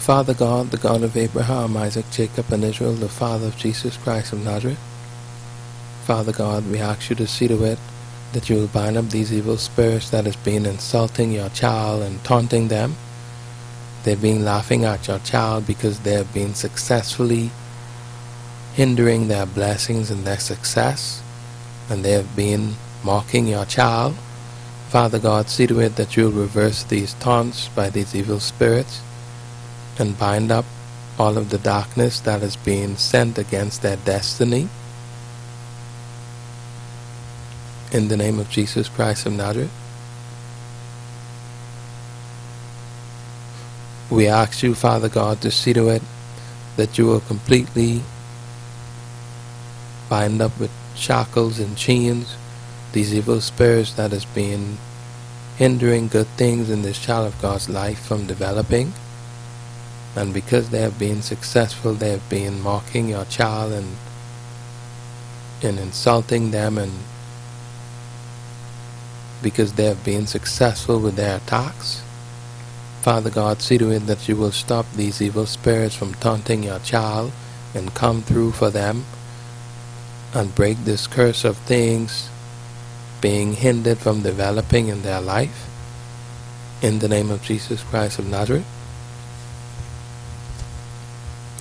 Father God, the God of Abraham, Isaac, Jacob, and Israel, the Father of Jesus Christ of Nazareth. Father God, we ask you to see to it that you will bind up these evil spirits that has been insulting your child and taunting them. They've been laughing at your child because they have been successfully hindering their blessings and their success, and they have been mocking your child. Father God, see to it that you will reverse these taunts by these evil spirits and bind up all of the darkness that is being sent against their destiny. In the name of Jesus Christ of Nazareth. We ask you, Father God, to see to it that you will completely bind up with shackles and chains these evil spirits that has been hindering good things in this child of God's life from developing. And because they have been successful, they have been mocking your child and, and insulting them and because they have been successful with their attacks. Father God, see to it that you will stop these evil spirits from taunting your child and come through for them and break this curse of things being hindered from developing in their life. In the name of Jesus Christ of Nazareth.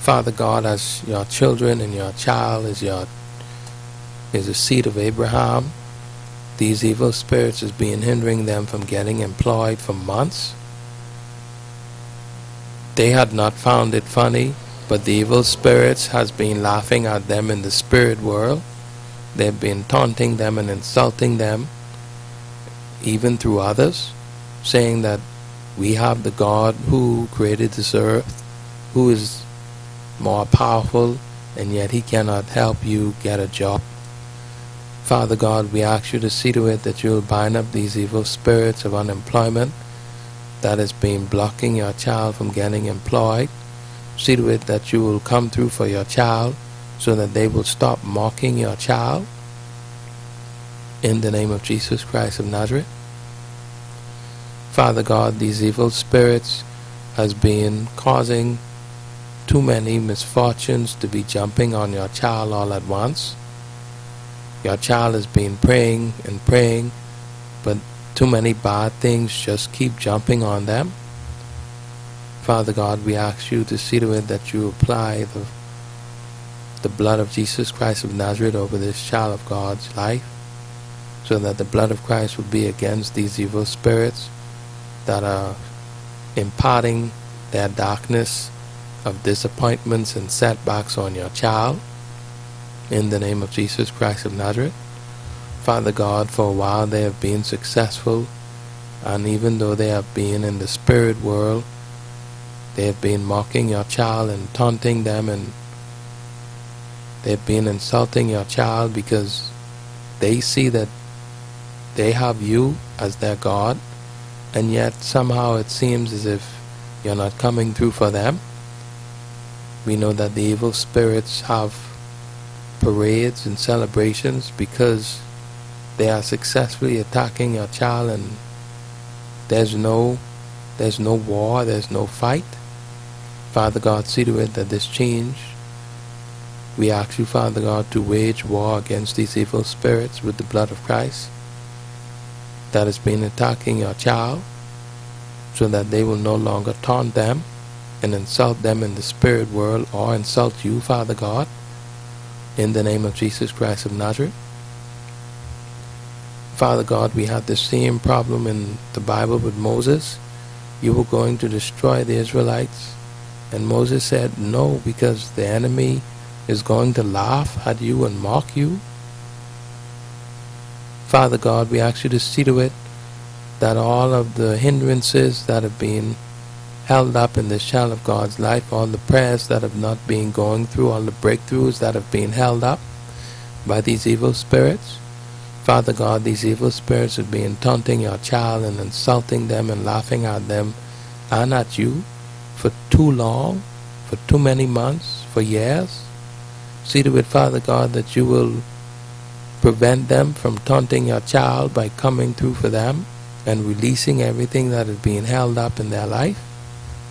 Father God, as your children and your child is your is a seed of Abraham, these evil spirits is being hindering them from getting employed for months. They had not found it funny, but the evil spirits has been laughing at them in the spirit world. They've been taunting them and insulting them, even through others, saying that we have the God who created this earth, who is more powerful, and yet he cannot help you get a job. Father God, we ask you to see to it that you will bind up these evil spirits of unemployment that has been blocking your child from getting employed. See to it that you will come through for your child so that they will stop mocking your child. In the name of Jesus Christ of Nazareth. Father God, these evil spirits has been causing too many misfortunes to be jumping on your child all at once. Your child has been praying and praying, but too many bad things just keep jumping on them. Father God, we ask you to see to it that you apply the, the blood of Jesus Christ of Nazareth over this child of God's life, so that the blood of Christ will be against these evil spirits that are imparting their darkness of disappointments and setbacks on your child. In the name of Jesus Christ of Nazareth. Father God, for a while they have been successful, and even though they have been in the spirit world, they have been mocking your child and taunting them, and they've been insulting your child because they see that they have you as their God, and yet somehow it seems as if you're not coming through for them. We know that the evil spirits have parades and celebrations because they are successfully attacking your child and there's no there's no war, there's no fight. Father God, see to it that this change. We ask you, Father God, to wage war against these evil spirits with the blood of Christ that has been attacking your child so that they will no longer taunt them and insult them in the spirit world or insult you, Father God, in the name of Jesus Christ of Nazareth. Father God, we had the same problem in the Bible with Moses. You were going to destroy the Israelites. And Moses said, No, because the enemy is going to laugh at you and mock you. Father God, we ask you to see to it that all of the hindrances that have been held up in the shell of God's life, all the prayers that have not been going through, all the breakthroughs that have been held up by these evil spirits. Father God, these evil spirits have been taunting your child and insulting them and laughing at them and at you for too long, for too many months, for years. See to it, Father God, that you will prevent them from taunting your child by coming through for them and releasing everything that is being held up in their life